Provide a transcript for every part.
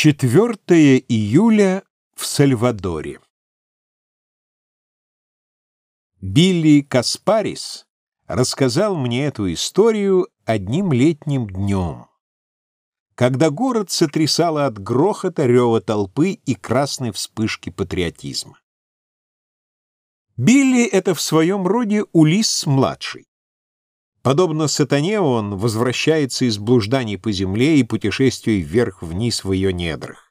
4 июля в Сальвадоре. Билли Каспарис рассказал мне эту историю одним летним днем, когда город сотрясало от грохота, рева толпы и красной вспышки патриотизма. Билли — это в своем роде Улисс-младший. Подобно сатане, он возвращается из блужданий по земле и путешествий вверх-вниз в ее недрах.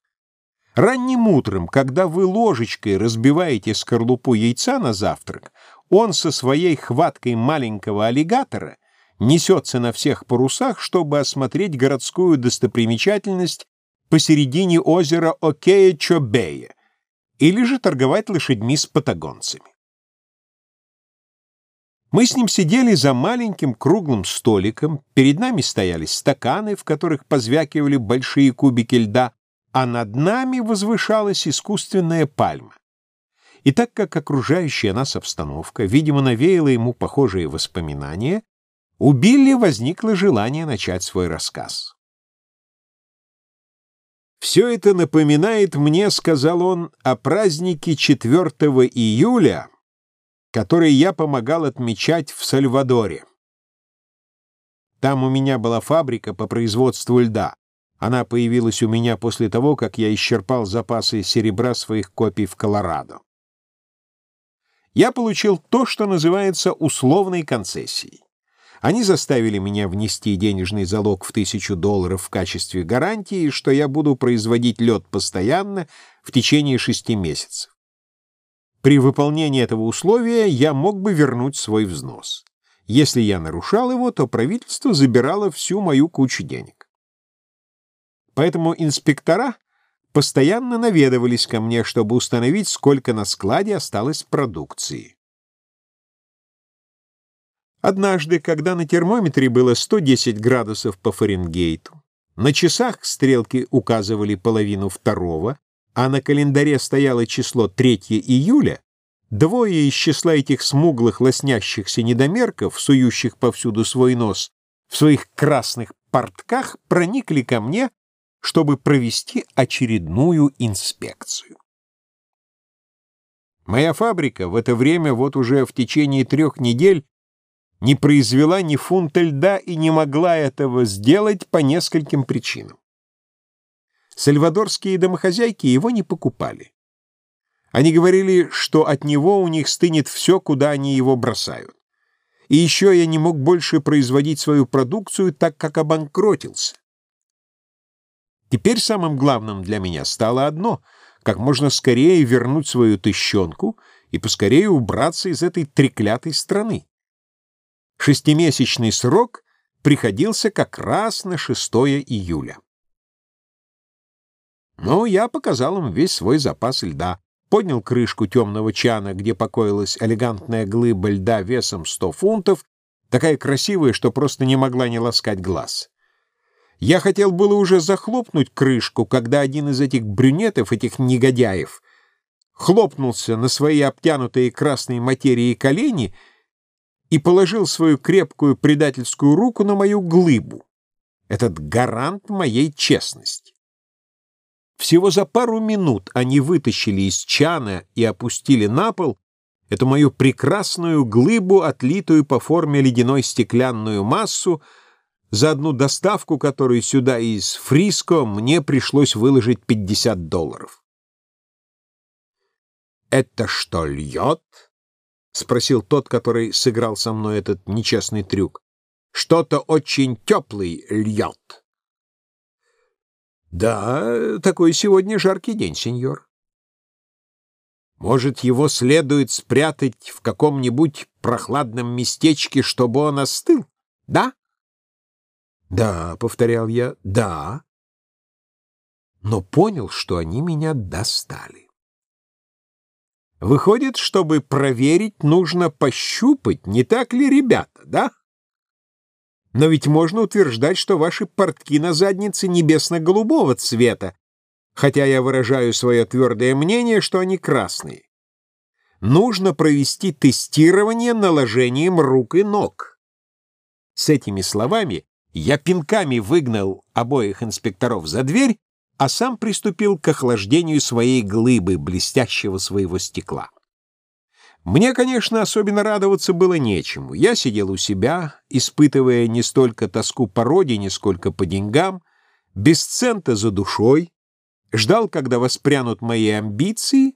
Ранним утром, когда вы ложечкой разбиваете скорлупу яйца на завтрак, он со своей хваткой маленького аллигатора несется на всех парусах, чтобы осмотреть городскую достопримечательность посередине озера Окея-Чобея или же торговать лошадьми с патагонцами. Мы с ним сидели за маленьким круглым столиком, перед нами стояли стаканы, в которых позвякивали большие кубики льда, а над нами возвышалась искусственная пальма. И так как окружающая нас обстановка, видимо, навеяла ему похожие воспоминания, у Билли возникло желание начать свой рассказ. «Все это напоминает мне, — сказал он, — о празднике 4 июля, который я помогал отмечать в Сальвадоре. Там у меня была фабрика по производству льда. Она появилась у меня после того, как я исчерпал запасы серебра своих копий в Колорадо. Я получил то, что называется условной концессией. Они заставили меня внести денежный залог в тысячу долларов в качестве гарантии, что я буду производить лед постоянно в течение шести месяцев. При выполнении этого условия я мог бы вернуть свой взнос. Если я нарушал его, то правительство забирало всю мою кучу денег. Поэтому инспектора постоянно наведывались ко мне, чтобы установить, сколько на складе осталось продукции. Однажды, когда на термометре было 110 градусов по Фаренгейту, на часах стрелки указывали половину второго, а на календаре стояло число 3 июля, двое из числа этих смуглых лоснящихся недомерков, сующих повсюду свой нос, в своих красных портках проникли ко мне, чтобы провести очередную инспекцию. Моя фабрика в это время вот уже в течение трех недель не произвела ни фунта льда и не могла этого сделать по нескольким причинам. Сальвадорские домохозяйки его не покупали. Они говорили, что от него у них стынет все, куда они его бросают. И еще я не мог больше производить свою продукцию, так как обанкротился. Теперь самым главным для меня стало одно — как можно скорее вернуть свою тыщенку и поскорее убраться из этой треклятой страны. Шестимесячный срок приходился как раз на 6 июля. Но я показал им весь свой запас льда, поднял крышку темного чана, где покоилась элегантная глыба льда весом 100 фунтов, такая красивая, что просто не могла не ласкать глаз. Я хотел было уже захлопнуть крышку, когда один из этих брюнетов, этих негодяев, хлопнулся на свои обтянутые красной материей колени и положил свою крепкую предательскую руку на мою глыбу. Этот гарант моей честности. Всего за пару минут они вытащили из чана и опустили на пол эту мою прекрасную глыбу, отлитую по форме ледяной стеклянную массу, за одну доставку, которую сюда из Фриско, мне пришлось выложить 50 долларов. «Это что, льет?» — спросил тот, который сыграл со мной этот нечестный трюк. «Что-то очень теплый льет». Да, такой сегодня жаркий день, сеньор. Может, его следует спрятать в каком-нибудь прохладном местечке, чтобы он остыл? Да? Да, — повторял я, — да. Но понял, что они меня достали. Выходит, чтобы проверить, нужно пощупать, не так ли, ребята, да? Но ведь можно утверждать, что ваши портки на заднице небесно-голубого цвета, хотя я выражаю свое твердое мнение, что они красные. Нужно провести тестирование наложением рук и ног. С этими словами я пинками выгнал обоих инспекторов за дверь а сам приступил к охлаждению своей глыбы, блестящего своего стекла. Мне, конечно, особенно радоваться было нечему. Я сидел у себя, испытывая не столько тоску по родине, сколько по деньгам, без цента за душой, ждал, когда воспрянут мои амбиции,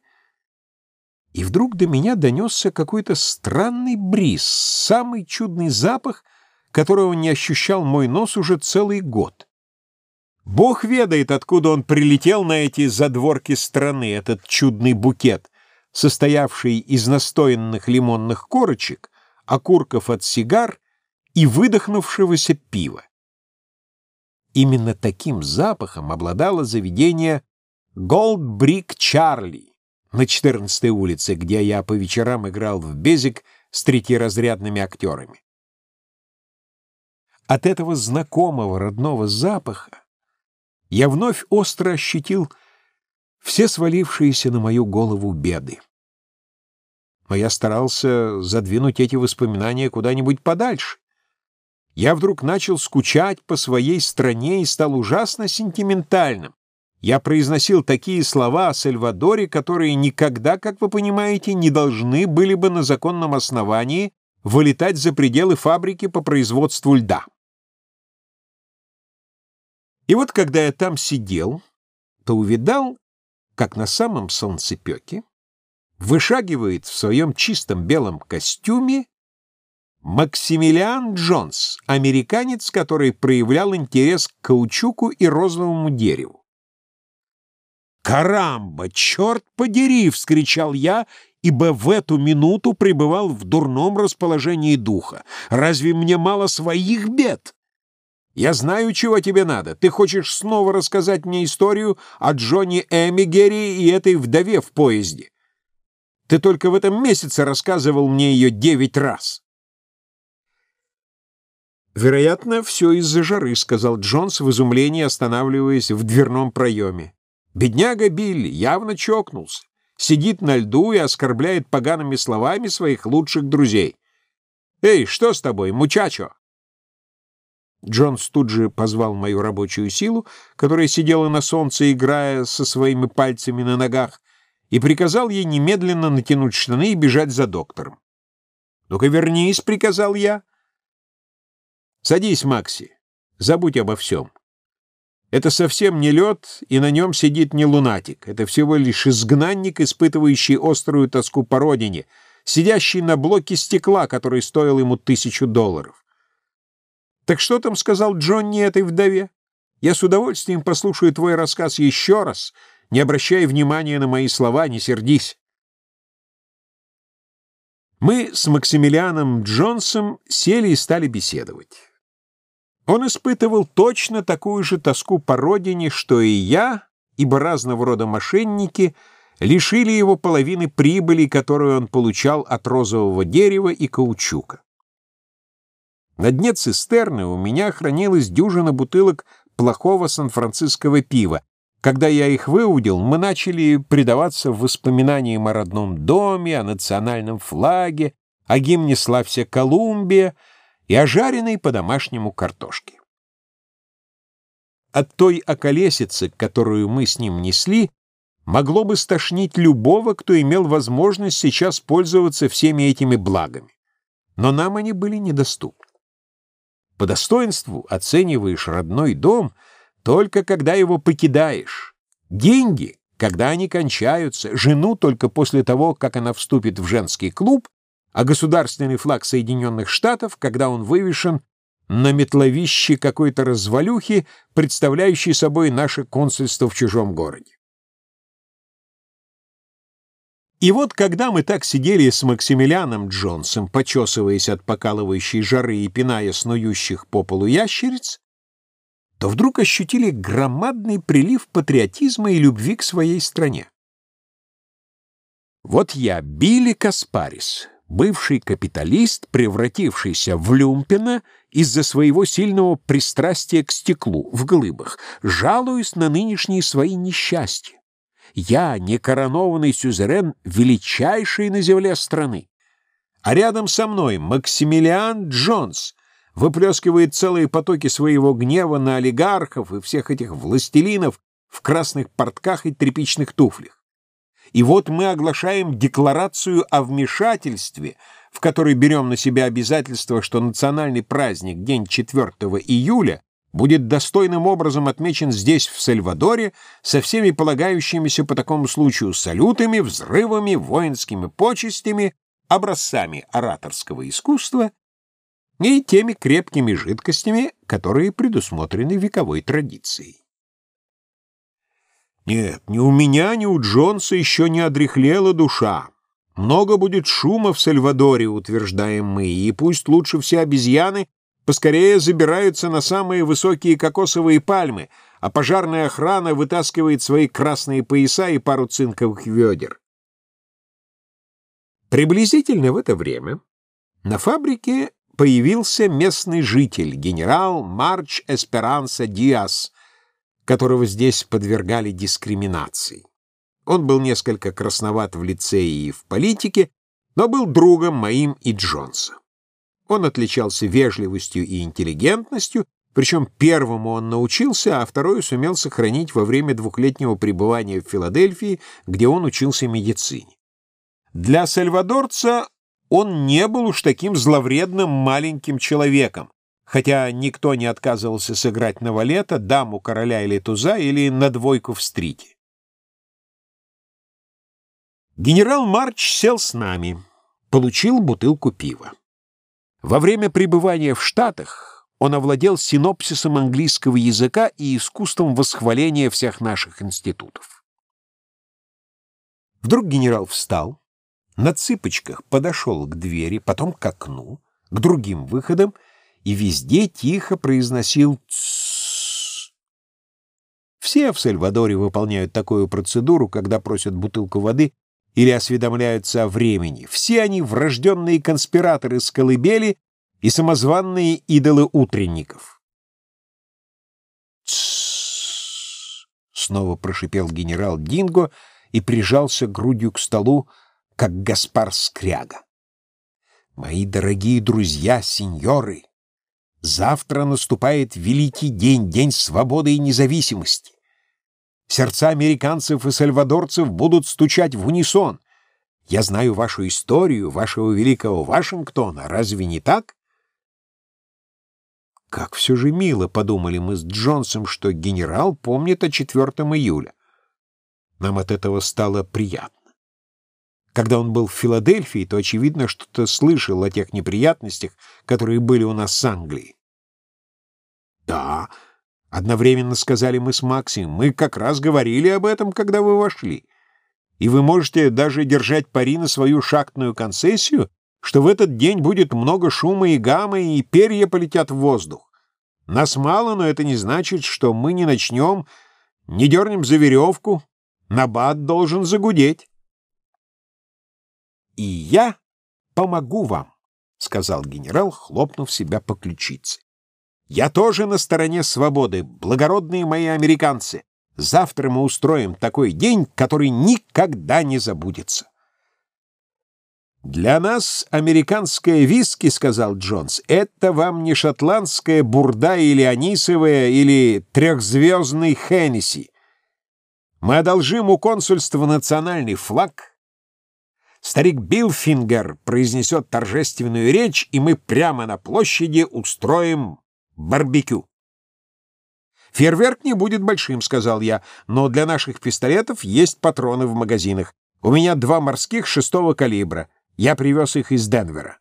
и вдруг до меня донесся какой-то странный бриз, самый чудный запах, которого не ощущал мой нос уже целый год. Бог ведает, откуда он прилетел на эти задворки страны, этот чудный букет, состоявший из настоянных лимонных корочек, окурков от сигар и выдохнувшегося пива. Именно таким запахом обладало заведение Gold Brick Charlie на 14-й улице, где я по вечерам играл в безик с третьеразрядными актерами. От этого знакомого родного запаха я вновь остро ощутил все свалившиеся на мою голову беды. Но я старался задвинуть эти воспоминания куда-нибудь подальше. Я вдруг начал скучать по своей стране и стал ужасно сентиментальным. Я произносил такие слова о Сальвадоре, которые никогда, как вы понимаете, не должны были бы на законном основании вылетать за пределы фабрики по производству льда. И вот когда я там сидел, то увидал, как на самом солнцепеке вышагивает в своем чистом белом костюме Максимилиан Джонс, американец, который проявлял интерес к каучуку и розовому дереву. «Карамба! Черт подери!» — вскричал я, ибо в эту минуту пребывал в дурном расположении духа. «Разве мне мало своих бед?» Я знаю, чего тебе надо. Ты хочешь снова рассказать мне историю о Джонни Эмигере и этой вдове в поезде. Ты только в этом месяце рассказывал мне ее девять раз. «Вероятно, все из-за жары», — сказал Джонс в изумлении, останавливаясь в дверном проеме. «Бедняга Билли явно чокнулся, сидит на льду и оскорбляет погаными словами своих лучших друзей. Эй, что с тобой, мучачо?» Джонс тут же позвал мою рабочую силу, которая сидела на солнце, играя со своими пальцами на ногах, и приказал ей немедленно натянуть штаны и бежать за доктором. «Ну-ка вернись», — приказал я. «Садись, Макси, забудь обо всем. Это совсем не лед, и на нем сидит не лунатик. Это всего лишь изгнанник, испытывающий острую тоску по родине, сидящий на блоке стекла, который стоил ему тысячу долларов. Так что там сказал Джонни этой вдове? Я с удовольствием послушаю твой рассказ еще раз, не обращая внимания на мои слова, не сердись. Мы с Максимилианом Джонсом сели и стали беседовать. Он испытывал точно такую же тоску по родине, что и я, ибо разного рода мошенники лишили его половины прибыли, которую он получал от розового дерева и каучука. На дне цистерны у меня хранилась дюжина бутылок плохого сан-франциского пива. Когда я их выудил, мы начали предаваться воспоминаниям о родном доме, о национальном флаге, о гимне «Славься Колумбия» и о жареной по-домашнему картошке. От той околесицы, которую мы с ним несли, могло бы стошнить любого, кто имел возможность сейчас пользоваться всеми этими благами. Но нам они были недоступны. По достоинству оцениваешь родной дом только когда его покидаешь. Деньги, когда они кончаются, жену только после того, как она вступит в женский клуб, а государственный флаг Соединенных Штатов, когда он вывешен на метловище какой-то развалюхи, представляющей собой наше консульство в чужом городе. И вот когда мы так сидели с Максимилианом Джонсом, почесываясь от покалывающей жары и пиная снующих по полу ящериц, то вдруг ощутили громадный прилив патриотизма и любви к своей стране. Вот я, Билли Каспарис, бывший капиталист, превратившийся в люмпина из-за своего сильного пристрастия к стеклу в глыбах, жалуюсь на нынешние свои несчастья я, некоронованный сюзерен величайшей на земле страны. А рядом со мной Максимилиан Джонс выплескивает целые потоки своего гнева на олигархов и всех этих властелинов, в красных портках и тряпичных туфлях. И вот мы оглашаем декларацию о вмешательстве, в которой берем на себя обязательство, что национальный праздник, день 4 июля, будет достойным образом отмечен здесь, в Сальвадоре, со всеми полагающимися по такому случаю салютами, взрывами, воинскими почестями, образцами ораторского искусства и теми крепкими жидкостями, которые предусмотрены вековой традицией. Нет, ни у меня, ни у Джонса еще не одрехлела душа. Много будет шума в Сальвадоре, утверждаем мы, и пусть лучше все обезьяны поскорее забираются на самые высокие кокосовые пальмы, а пожарная охрана вытаскивает свои красные пояса и пару цинковых ведер. Приблизительно в это время на фабрике появился местный житель, генерал Марч Эсперанса Диас, которого здесь подвергали дискриминации. Он был несколько красноват в лице и в политике, но был другом моим и Джонса. Он отличался вежливостью и интеллигентностью, причем первому он научился, а вторую сумел сохранить во время двухлетнего пребывания в Филадельфии, где он учился медицине. Для сальвадорца он не был уж таким зловредным маленьким человеком, хотя никто не отказывался сыграть на валета, даму короля или туза, или на двойку в стрите. Генерал Марч сел с нами, получил бутылку пива. Во время пребывания в Штатах он овладел синопсисом английского языка и искусством восхваления всех наших институтов. Вдруг генерал встал, на цыпочках подошел к двери, потом к окну, к другим выходам и везде тихо произносил. Все в Сальвадоре выполняют такую процедуру, когда просят бутылку воды или осведомляются о времени. Все они врожденные конспираторы с колыбели и самозванные идолы утренников. Снова прошипел генерал Динго и прижался грудью к столу, как Гаспар Скряга. «Мои дорогие друзья, сеньоры, завтра наступает великий день, день свободы и независимости. Сердца американцев и сальвадорцев будут стучать в унисон. Я знаю вашу историю, вашего великого Вашингтона. Разве не так? Как все же мило, подумали мы с Джонсом, что генерал помнит о 4 июля. Нам от этого стало приятно. Когда он был в Филадельфии, то, очевидно, что-то слышал о тех неприятностях, которые были у нас с Англией. Да, — Одновременно сказали мы с Максим, мы как раз говорили об этом, когда вы вошли. И вы можете даже держать пари на свою шахтную концессию, что в этот день будет много шума и гаммы, и перья полетят в воздух. Нас мало, но это не значит, что мы не начнем, не дернем за веревку. Набат должен загудеть. «И я помогу вам», — сказал генерал, хлопнув себя по ключице. Я тоже на стороне свободы, благородные мои американцы. Завтра мы устроим такой день, который никогда не забудется. «Для нас американское виски, — сказал Джонс, — это вам не шотландская бурда или анисовая, или трехзвездный Хеннесси. Мы одолжим у консульства национальный флаг. Старик Билфингер произнесет торжественную речь, и мы прямо на площади устроим барбекю. «Фейерверк не будет большим», — сказал я, «но для наших пистолетов есть патроны в магазинах. У меня два морских шестого калибра. Я привез их из Денвера».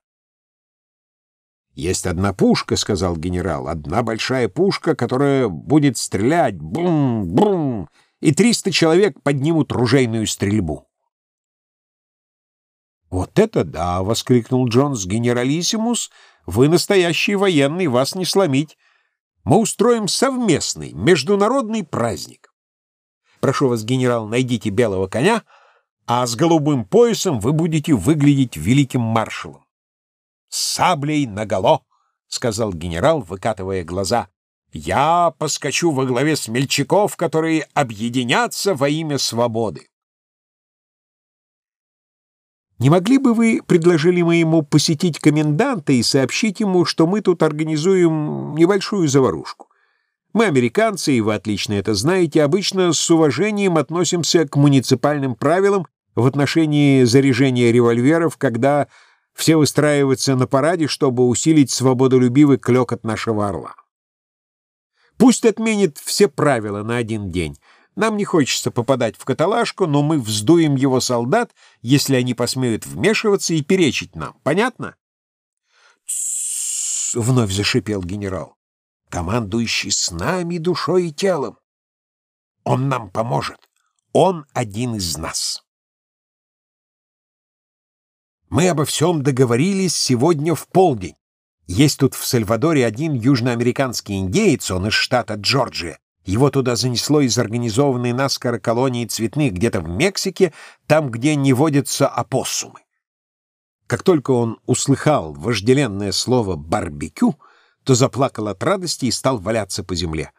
«Есть одна пушка», — сказал генерал, «одна большая пушка, которая будет стрелять, бум-бум, и триста человек поднимут ружейную стрельбу». «Вот это да!» — воскликнул Джонс. «Генералиссимус, вы настоящий военный, вас не сломить. Мы устроим совместный международный праздник. Прошу вас, генерал, найдите белого коня, а с голубым поясом вы будете выглядеть великим маршалом». «С саблей наголо!» — сказал генерал, выкатывая глаза. «Я поскочу во главе смельчаков, которые объединятся во имя свободы». Не могли бы вы, предложили мы ему, посетить коменданта и сообщить ему, что мы тут организуем небольшую заварушку? Мы, американцы, и вы отлично это знаете, обычно с уважением относимся к муниципальным правилам в отношении заряжения револьверов, когда все выстраиваются на параде, чтобы усилить свободолюбивый клёкот нашего орла. Пусть отменит все правила на один день. Нам не хочется попадать в каталажку, но мы вздуем его солдат, если они посмеют вмешиваться и перечить нам. Понятно? — вновь зашипел генерал. «Командующий с нами душой и телом. Он нам поможет. Он один из нас». Мы обо всем договорились сегодня в полдень. Есть тут в Сальвадоре один южноамериканский индеец, он из штата Джорджия. Его туда занесло из организованной наскоро колонии цветных где-то в Мексике, там, где не водятся опоссумы. Как только он услыхал вожделенное слово «барбекю», то заплакал от радости и стал валяться по земле.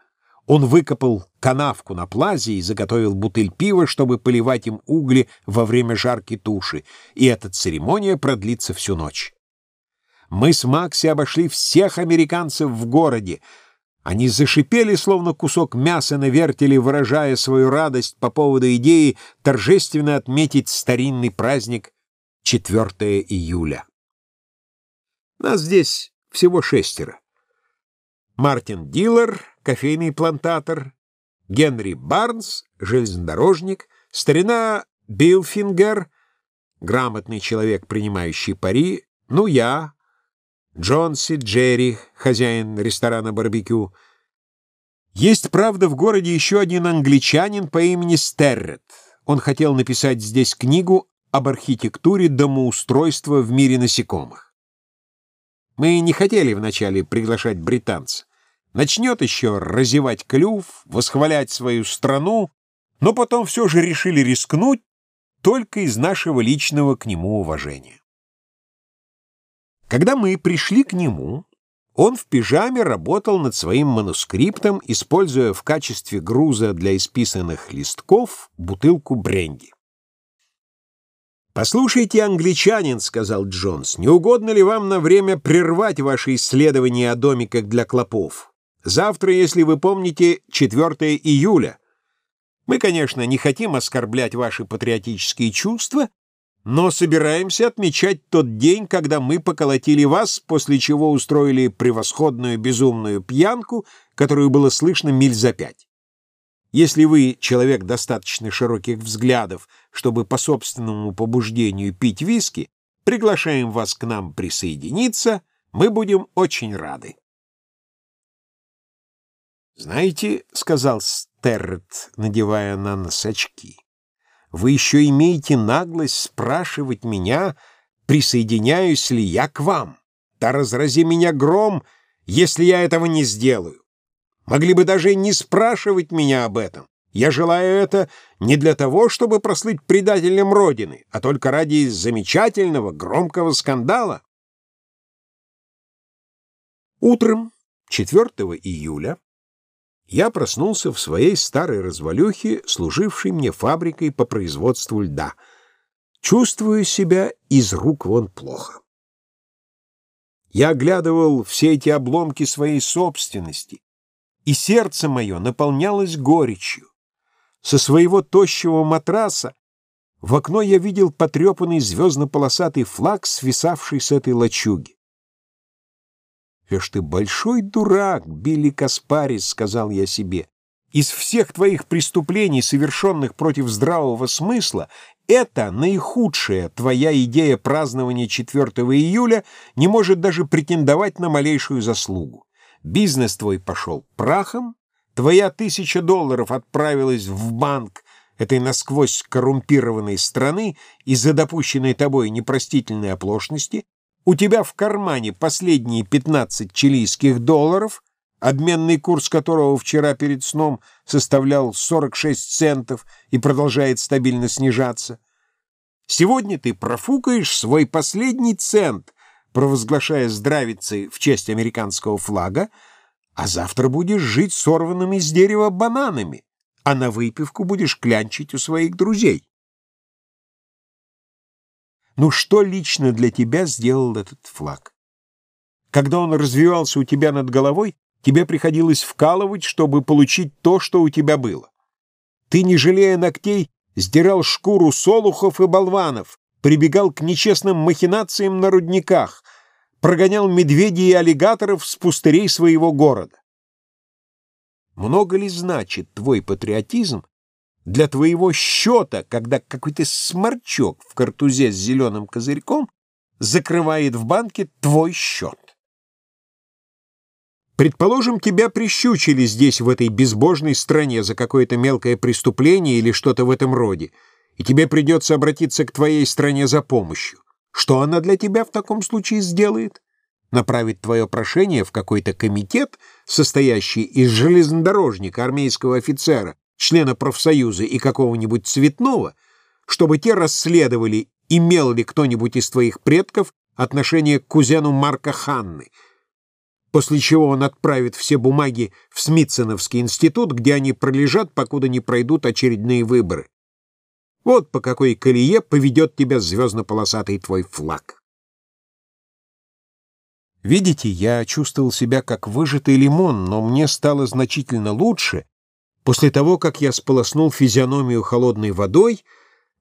Он выкопал канавку на плазе и заготовил бутыль пива, чтобы поливать им угли во время жарки туши, и эта церемония продлится всю ночь. Мы с Макси обошли всех американцев в городе. Они зашипели, словно кусок мяса на вертеле, выражая свою радость по поводу идеи торжественно отметить старинный праздник 4 июля. Нас здесь всего шестеро. Мартин Дилер, кофейный плантатор, Генри Барнс, железнодорожник, старина Билфингер, грамотный человек, принимающий пари, ну я, Джонси Джерри, хозяин ресторана «Барбекю». Есть, правда, в городе еще один англичанин по имени Стеррет. Он хотел написать здесь книгу об архитектуре домоустройства в мире насекомых. Мы не хотели вначале приглашать британца. Начнет еще разевать клюв, восхвалять свою страну, но потом все же решили рискнуть только из нашего личного к нему уважения. Когда мы пришли к нему, он в пижаме работал над своим манускриптом, используя в качестве груза для исписанных листков бутылку бренди. «Послушайте, англичанин», — сказал Джонс, — «не угодно ли вам на время прервать ваши исследования о домиках для клопов?» Завтра, если вы помните, 4 июля. Мы, конечно, не хотим оскорблять ваши патриотические чувства, но собираемся отмечать тот день, когда мы поколотили вас, после чего устроили превосходную безумную пьянку, которую было слышно миль за пять. Если вы человек достаточно широких взглядов, чтобы по собственному побуждению пить виски, приглашаем вас к нам присоединиться, мы будем очень рады. «Знаете, — сказал Стеррет, надевая на нос очки, — вы еще имеете наглость спрашивать меня, присоединяюсь ли я к вам. Да разрази меня гром, если я этого не сделаю. Могли бы даже не спрашивать меня об этом. Я желаю это не для того, чтобы прослыть предателем Родины, а только ради замечательного громкого скандала. Утром 4 июля я проснулся в своей старой развалюхе, служившей мне фабрикой по производству льда. Чувствую себя из рук вон плохо. Я оглядывал все эти обломки своей собственности, и сердце мое наполнялось горечью. Со своего тощего матраса в окно я видел потрепанный звездно-полосатый флаг, свисавший с этой лачуги. «Эш ты большой дурак, Билли Каспарис», — сказал я себе. «Из всех твоих преступлений, совершенных против здравого смысла, это наихудшая твоя идея празднования 4 июля не может даже претендовать на малейшую заслугу. Бизнес твой пошел прахом, твоя тысяча долларов отправилась в банк этой насквозь коррумпированной страны из-за допущенной тобой непростительной оплошности, у тебя в кармане последние 15 чилийских долларов, обменный курс которого вчера перед сном составлял 46 центов и продолжает стабильно снижаться. Сегодня ты профукаешь свой последний цент, провозглашая здравицы в честь американского флага, а завтра будешь жить сорванными с дерева бананами, а на выпивку будешь клянчить у своих друзей. Ну что лично для тебя сделал этот флаг? Когда он развивался у тебя над головой, тебе приходилось вкалывать, чтобы получить то, что у тебя было. Ты, не жалея ногтей, сдирал шкуру солухов и болванов, прибегал к нечестным махинациям на рудниках, прогонял медведей и аллигаторов с пустырей своего города. Много ли значит твой патриотизм для твоего счета, когда какой-то сморчок в картузе с зеленым козырьком закрывает в банке твой счет? Предположим, тебя прищучили здесь, в этой безбожной стране, за какое-то мелкое преступление или что-то в этом роде, и тебе придется обратиться к твоей стране за помощью. Что она для тебя в таком случае сделает? Направит твое прошение в какой-то комитет, состоящий из железнодорожника, армейского офицера, члена профсоюза и какого-нибудь цветного, чтобы те расследовали, имел ли кто-нибудь из твоих предков отношение к кузену Марка Ханны — после чего он отправит все бумаги в Смитсоновский институт, где они пролежат, покуда не пройдут очередные выборы. Вот по какой колее поведет тебя звездно-полосатый твой флаг. Видите, я чувствовал себя как выжатый лимон, но мне стало значительно лучше после того, как я сполоснул физиономию холодной водой,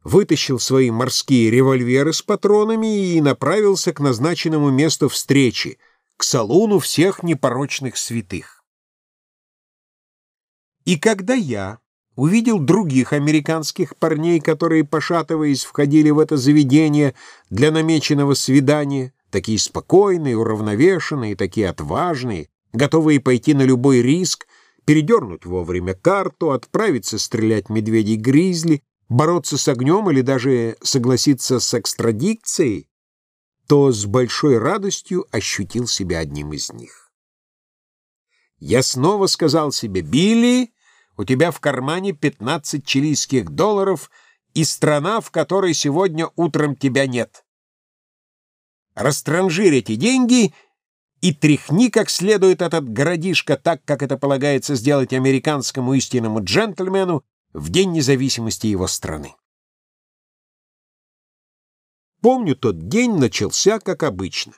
вытащил свои морские револьверы с патронами и направился к назначенному месту встречи — к салуну всех непорочных святых. И когда я увидел других американских парней, которые, пошатываясь, входили в это заведение для намеченного свидания, такие спокойные, уравновешенные, такие отважные, готовые пойти на любой риск, передернуть вовремя карту, отправиться стрелять медведей-гризли, бороться с огнем или даже согласиться с экстрадикцией, то с большой радостью ощутил себя одним из них. Я снова сказал себе, «Билли, у тебя в кармане 15 чилийских долларов и страна, в которой сегодня утром тебя нет. Растранжирь эти деньги и тряхни как следует этот городишко так, как это полагается сделать американскому истинному джентльмену в день независимости его страны. Помню, тот день начался как обычно.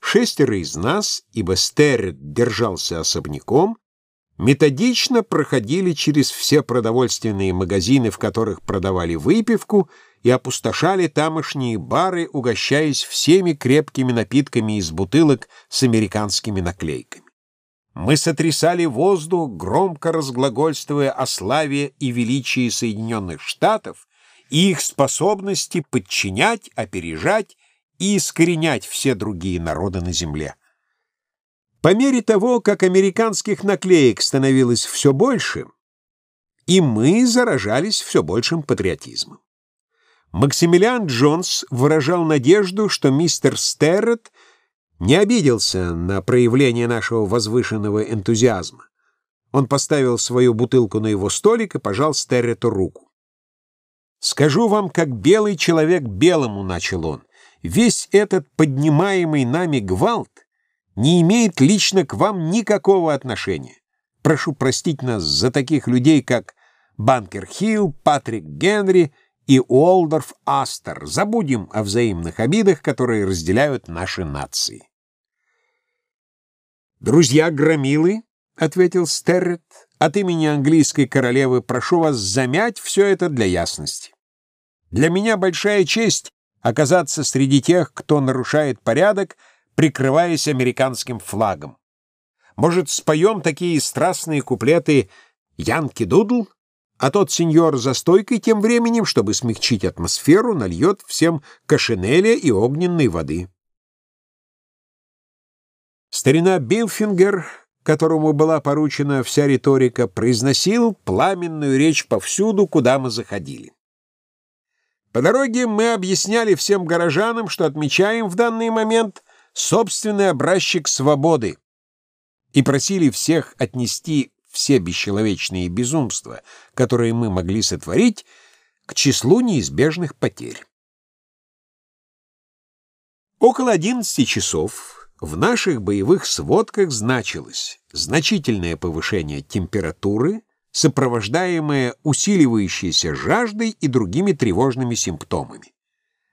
Шестеро из нас, ибо Стерет держался особняком, методично проходили через все продовольственные магазины, в которых продавали выпивку, и опустошали тамошние бары, угощаясь всеми крепкими напитками из бутылок с американскими наклейками. Мы сотрясали воздух, громко разглагольствуя о славе и величии Соединенных Штатов, и их способности подчинять, опережать и искоренять все другие народы на земле. По мере того, как американских наклеек становилось все больше, и мы заражались все большим патриотизмом. Максимилиан Джонс выражал надежду, что мистер Стеррет не обиделся на проявление нашего возвышенного энтузиазма. Он поставил свою бутылку на его столик и пожал Стеррету руку. «Скажу вам, как белый человек белому», — начал он, — «весь этот поднимаемый нами гвалт не имеет лично к вам никакого отношения. Прошу простить нас за таких людей, как Банкер Хилл, Патрик Генри и Уолдорф Астер. Забудем о взаимных обидах, которые разделяют наши нации». «Друзья громилы», — ответил Стеррет, — «от имени английской королевы прошу вас замять все это для ясности. Для меня большая честь оказаться среди тех, кто нарушает порядок, прикрываясь американским флагом. Может, споем такие страстные куплеты «Янки Дудл», а тот сеньор за стойкой тем временем, чтобы смягчить атмосферу, нальет всем кашинеля и огненной воды. Старина Билфингер, которому была поручена вся риторика, произносил пламенную речь повсюду, куда мы заходили. По дороге мы объясняли всем горожанам, что отмечаем в данный момент собственный образчик свободы и просили всех отнести все бесчеловечные безумства, которые мы могли сотворить, к числу неизбежных потерь. Около 11 часов в наших боевых сводках значилось значительное повышение температуры, сопровождаемое усиливающейся жаждой и другими тревожными симптомами.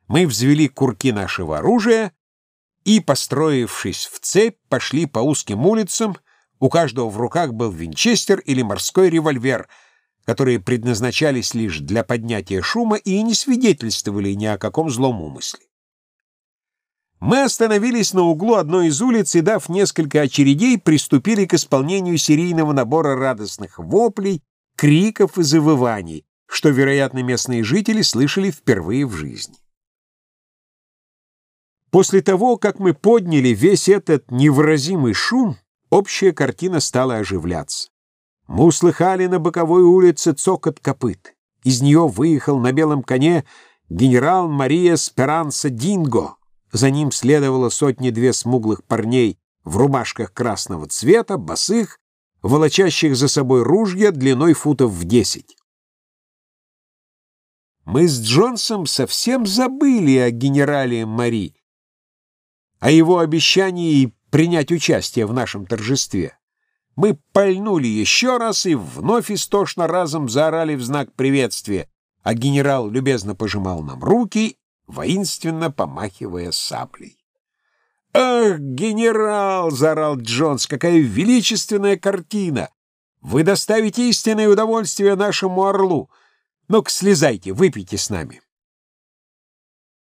Мы взвели курки нашего оружия и, построившись в цепь, пошли по узким улицам, У каждого в руках был винчестер или морской револьвер, которые предназначались лишь для поднятия шума и не свидетельствовали ни о каком злом умысле. Мы остановились на углу одной из улиц и, дав несколько очередей, приступили к исполнению серийного набора радостных воплей, криков и завываний, что, вероятно, местные жители слышали впервые в жизни. После того, как мы подняли весь этот невыразимый шум, общая картина стала оживляться. Мы услыхали на боковой улице цокот копыт. Из нее выехал на белом коне генерал Мария Сперанса Динго. За ним следовало сотни-две смуглых парней в рубашках красного цвета, босых, волочащих за собой ружья длиной футов в десять. Мы с Джонсом совсем забыли о генерале Мари, о его обещании принять участие в нашем торжестве. Мы пальнули еще раз и вновь истошно разом заорали в знак приветствия, а генерал любезно пожимал нам руки воинственно помахивая саблей. «Ах, генерал!» — заорал Джонс. «Какая величественная картина! Вы доставите истинное удовольствие нашему орлу. Ну-ка, слезайте, выпейте с нами».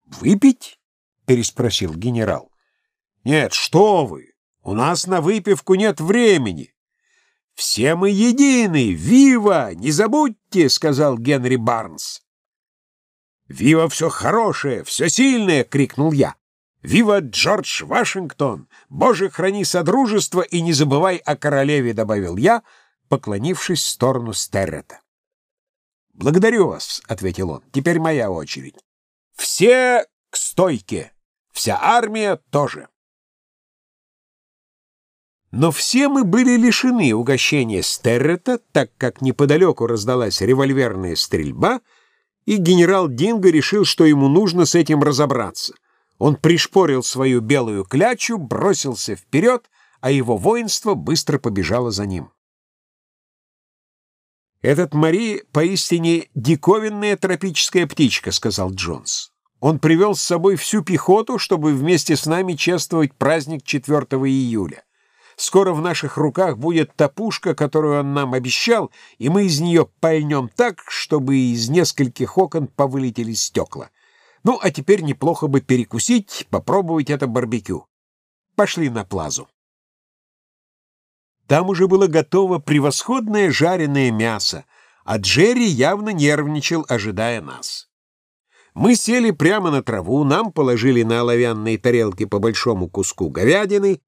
«Выпить?» — переспросил генерал. «Нет, что вы! У нас на выпивку нет времени. Все мы едины! Вива! Не забудьте!» — сказал Генри Барнс. «Вива все хорошее, все сильное!» — крикнул я. «Вива Джордж Вашингтон! Боже, храни содружество и не забывай о королеве!» — добавил я, поклонившись в сторону Стеррета. «Благодарю вас», — ответил он. «Теперь моя очередь. Все к стойке! Вся армия тоже!» Но все мы были лишены угощения Стеррета, так как неподалеку раздалась револьверная стрельба — и генерал Динго решил, что ему нужно с этим разобраться. Он пришпорил свою белую клячу, бросился вперед, а его воинство быстро побежало за ним. «Этот Мари поистине диковинная тропическая птичка», — сказал Джонс. «Он привел с собой всю пехоту, чтобы вместе с нами чествовать праздник 4 июля. Скоро в наших руках будет та пушка, которую он нам обещал, и мы из нее пальнем так, чтобы из нескольких окон повылетели стекла. Ну, а теперь неплохо бы перекусить, попробовать это барбекю. Пошли на плазу. Там уже было готово превосходное жареное мясо, а Джерри явно нервничал, ожидая нас. Мы сели прямо на траву, нам положили на оловянные тарелки по большому куску говядины,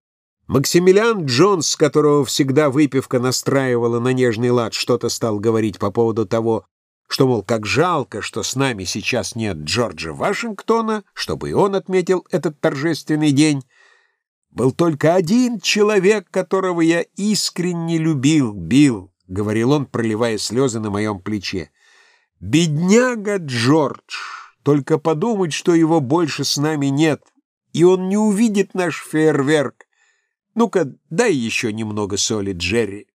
Максимилиан Джонс, которого всегда выпивка настраивала на нежный лад, что-то стал говорить по поводу того, что, мол, как жалко, что с нами сейчас нет Джорджа Вашингтона, чтобы и он отметил этот торжественный день. Был только один человек, которого я искренне любил, Билл, — говорил он, проливая слезы на моем плече. «Бедняга Джордж! Только подумать, что его больше с нами нет, и он не увидит наш фейерверк. Ну-ка, дай еще немного соли, Джерри.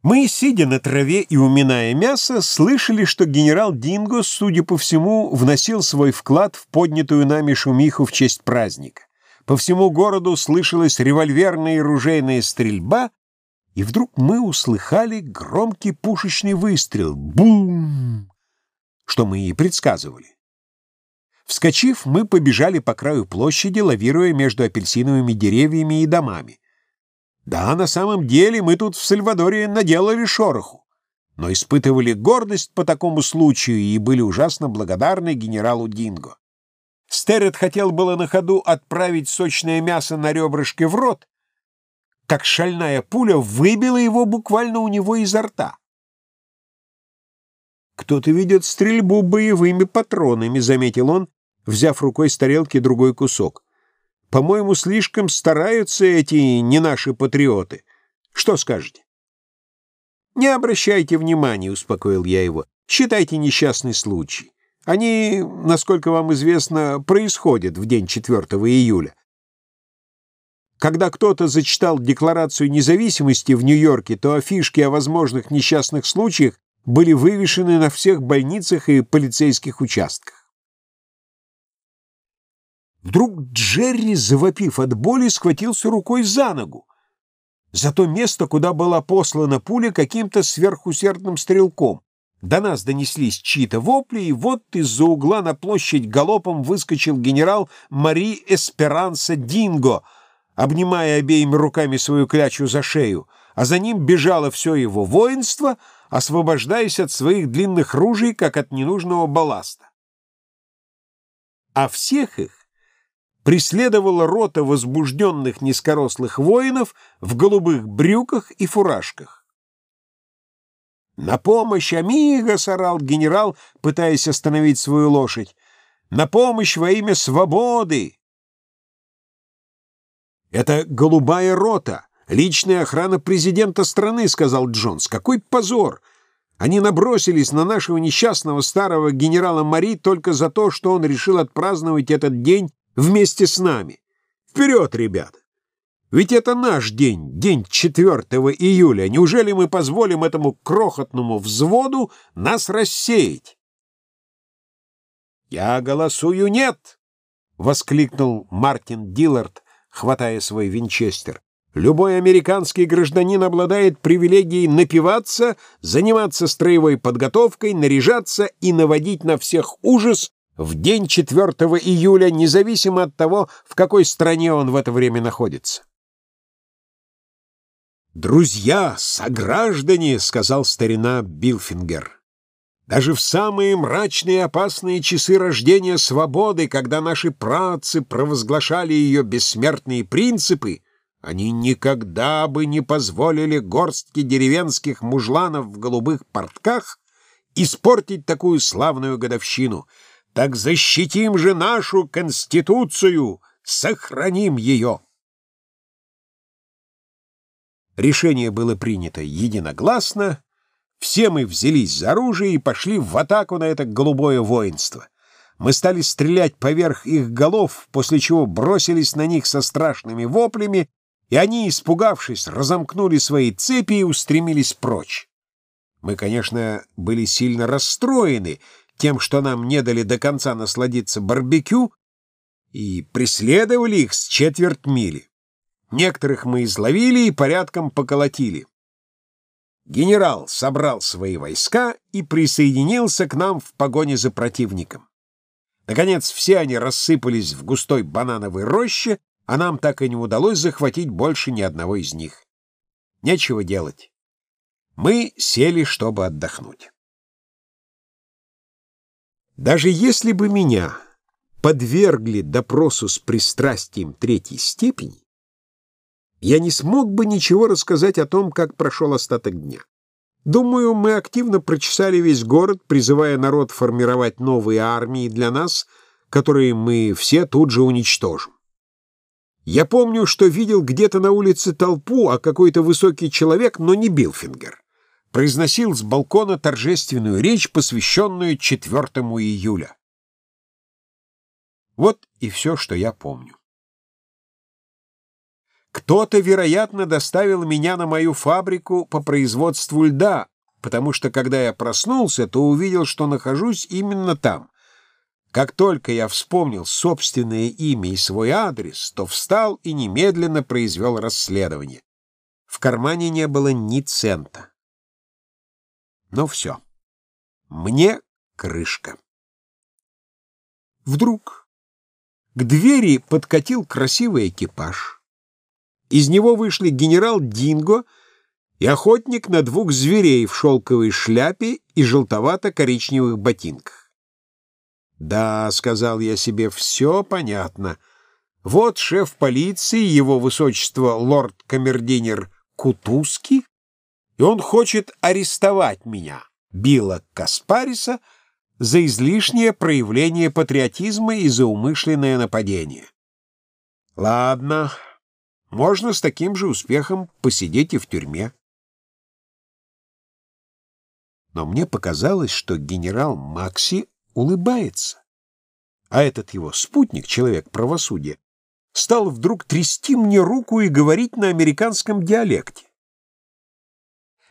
Мы, сидя на траве и уминая мясо, слышали, что генерал Динго, судя по всему, вносил свой вклад в поднятую нами шумиху в честь праздника. По всему городу слышалась револьверная и ружейная стрельба, и вдруг мы услыхали громкий пушечный выстрел. Бум! Что мы и предсказывали. Вскочив, мы побежали по краю площади, лавируя между апельсиновыми деревьями и домами. Да, на самом деле мы тут в Сальвадоре наделали шороху, но испытывали гордость по такому случаю и были ужасно благодарны генералу Динго. Стерет хотел было на ходу отправить сочное мясо на ребрышки в рот, как шальная пуля выбила его буквально у него изо рта. «Кто-то ведет стрельбу боевыми патронами», — заметил он, взяв рукой с тарелки другой кусок. «По-моему, слишком стараются эти не наши патриоты. Что скажете?» «Не обращайте внимания», — успокоил я его. «Считайте несчастный случай. Они, насколько вам известно, происходят в день 4 июля. Когда кто-то зачитал Декларацию независимости в Нью-Йорке, то афишки о возможных несчастных случаях были вывешены на всех больницах и полицейских участках. Вдруг Джерри, завопив от боли, схватился рукой за ногу. За то место, куда была послана пуля каким-то сверхусердным стрелком. До нас донеслись чьи-то вопли, и вот из-за угла на площадь галопом выскочил генерал Мари Эсперанса Динго, обнимая обеими руками свою клячу за шею, а за ним бежало все его воинство, освобождаясь от своих длинных ружей, как от ненужного балласта. А всех их преследовала рота возбужденных низкорослых воинов в голубых брюках и фуражках. «На помощь, амиго!» — сорал генерал, пытаясь остановить свою лошадь. «На помощь во имя свободы!» «Это голубая рота, личная охрана президента страны», — сказал Джонс. «Какой позор! Они набросились на нашего несчастного старого генерала Мари только за то, что он решил отпраздновать этот день вместе с нами. Вперед, ребята! Ведь это наш день, день 4 июля. Неужели мы позволим этому крохотному взводу нас рассеять? «Я голосую нет!» — воскликнул Мартин Диллард, хватая свой винчестер. «Любой американский гражданин обладает привилегией напиваться, заниматься строевой подготовкой, наряжаться и наводить на всех ужас в день 4 июля, независимо от того, в какой стране он в это время находится. «Друзья, сограждане!» — сказал старина Билфингер. «Даже в самые мрачные и опасные часы рождения свободы, когда наши працы провозглашали ее бессмертные принципы, они никогда бы не позволили горстке деревенских мужланов в голубых портках испортить такую славную годовщину — так защитим же нашу Конституцию, сохраним ее. Решение было принято единогласно, все мы взялись за оружие и пошли в атаку на это голубое воинство. Мы стали стрелять поверх их голов, после чего бросились на них со страшными воплями, и они, испугавшись, разомкнули свои цепи и устремились прочь. Мы, конечно, были сильно расстроены — тем, что нам не дали до конца насладиться барбекю, и преследовали их с четверть мили. Некоторых мы изловили и порядком поколотили. Генерал собрал свои войска и присоединился к нам в погоне за противником. Наконец, все они рассыпались в густой банановой роще, а нам так и не удалось захватить больше ни одного из них. Нечего делать. Мы сели, чтобы отдохнуть. Даже если бы меня подвергли допросу с пристрастием третьей степени, я не смог бы ничего рассказать о том, как прошел остаток дня. Думаю, мы активно прочесали весь город, призывая народ формировать новые армии для нас, которые мы все тут же уничтожим. Я помню, что видел где-то на улице толпу, а какой-то высокий человек, но не Билфингер произносил с балкона торжественную речь, посвященную 4 июля. Вот и все, что я помню. Кто-то, вероятно, доставил меня на мою фабрику по производству льда, потому что, когда я проснулся, то увидел, что нахожусь именно там. Как только я вспомнил собственное имя и свой адрес, то встал и немедленно произвел расследование. В кармане не было ни цента. Ну все. Мне крышка. Вдруг к двери подкатил красивый экипаж. Из него вышли генерал Динго и охотник на двух зверей в шелковой шляпе и желтовато-коричневых ботинках. «Да», — сказал я себе, — «все понятно. Вот шеф полиции, его высочество лорд-камердинер Кутузки, и он хочет арестовать меня, Билла Каспариса, за излишнее проявление патриотизма и за умышленное нападение. Ладно, можно с таким же успехом посидеть и в тюрьме. Но мне показалось, что генерал Макси улыбается. А этот его спутник, человек правосудия, стал вдруг трясти мне руку и говорить на американском диалекте.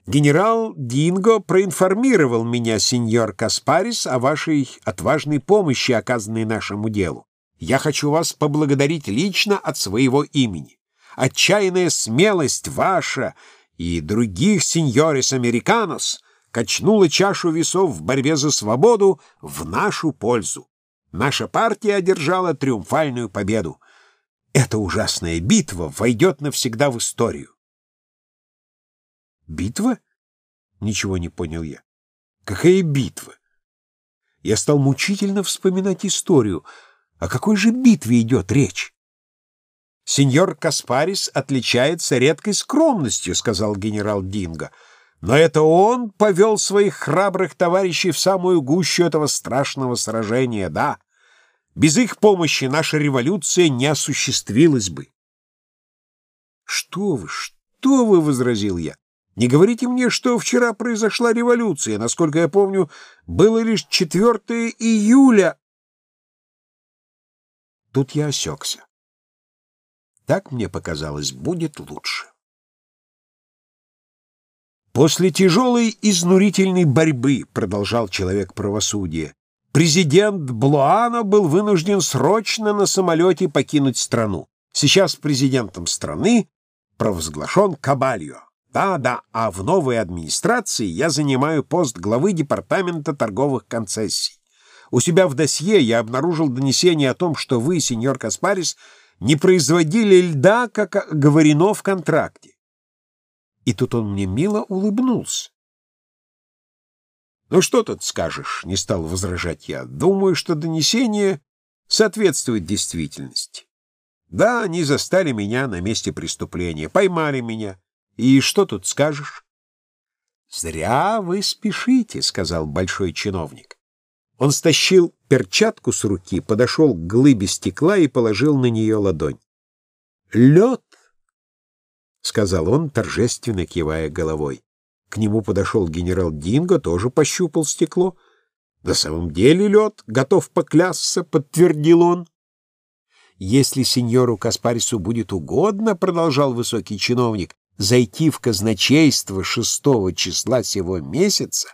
Генерал Динго проинформировал меня, сеньор Каспарис, о вашей отважной помощи, оказанной нашему делу. Я хочу вас поблагодарить лично от своего имени. Отчаянная смелость ваша и других сеньорис американос качнула чашу весов в борьбе за свободу в нашу пользу. Наша партия одержала триумфальную победу. Эта ужасная битва войдет навсегда в историю. Битва? Ничего не понял я. Какая битва? Я стал мучительно вспоминать историю. О какой же битве идет речь? «Сеньор Каспарис отличается редкой скромностью», — сказал генерал Динго. «Но это он повел своих храбрых товарищей в самую гущу этого страшного сражения, да. Без их помощи наша революция не осуществилась бы». «Что вы, что вы!» — возразил я. Не говорите мне, что вчера произошла революция. Насколько я помню, было лишь 4 июля. Тут я осекся. Так мне показалось, будет лучше. После тяжелой изнурительной борьбы, продолжал человек правосудия, президент Блуана был вынужден срочно на самолете покинуть страну. Сейчас президентом страны провозглашен Кабальо. Да, да, а в новой администрации я занимаю пост главы департамента торговых концессий. У себя в досье я обнаружил донесение о том, что вы, сеньор Каспарис, не производили льда, как говорено в контракте. И тут он мне мило улыбнулся. «Ну что тут скажешь?» — не стал возражать я. «Думаю, что донесение соответствует действительности. Да, они застали меня на месте преступления, поймали меня. И что тут скажешь? «Зря вы спешите», — сказал большой чиновник. Он стащил перчатку с руки, подошел к глыбе стекла и положил на нее ладонь. «Лед!» — сказал он, торжественно кивая головой. К нему подошел генерал Динго, тоже пощупал стекло. «На самом деле лед, готов поклясться», — подтвердил он. «Если сеньору Каспарису будет угодно», — продолжал высокий чиновник, зайти в казначейство шестого числа сего месяца,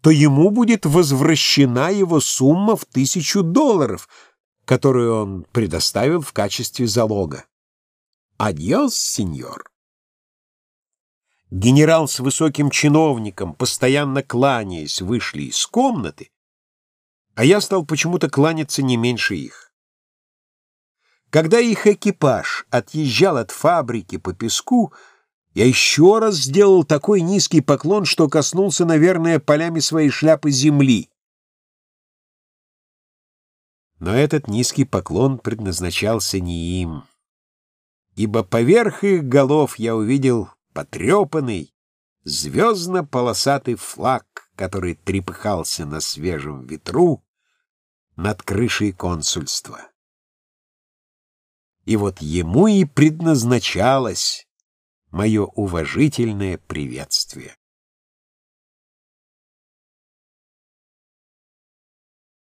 то ему будет возвращена его сумма в тысячу долларов, которую он предоставил в качестве залога. Адьос, сеньор. Генерал с высоким чиновником, постоянно кланяясь, вышли из комнаты, а я стал почему-то кланяться не меньше их. Когда их экипаж отъезжал от фабрики по песку, я еще раз сделал такой низкий поклон, что коснулся, наверное, полями своей шляпы земли. Но этот низкий поклон предназначался не им, ибо поверх их голов я увидел потрепанный, звездно-полосатый флаг, который трепыхался на свежем ветру над крышей консульства. И вот ему и предназначалось мое уважительное приветствие.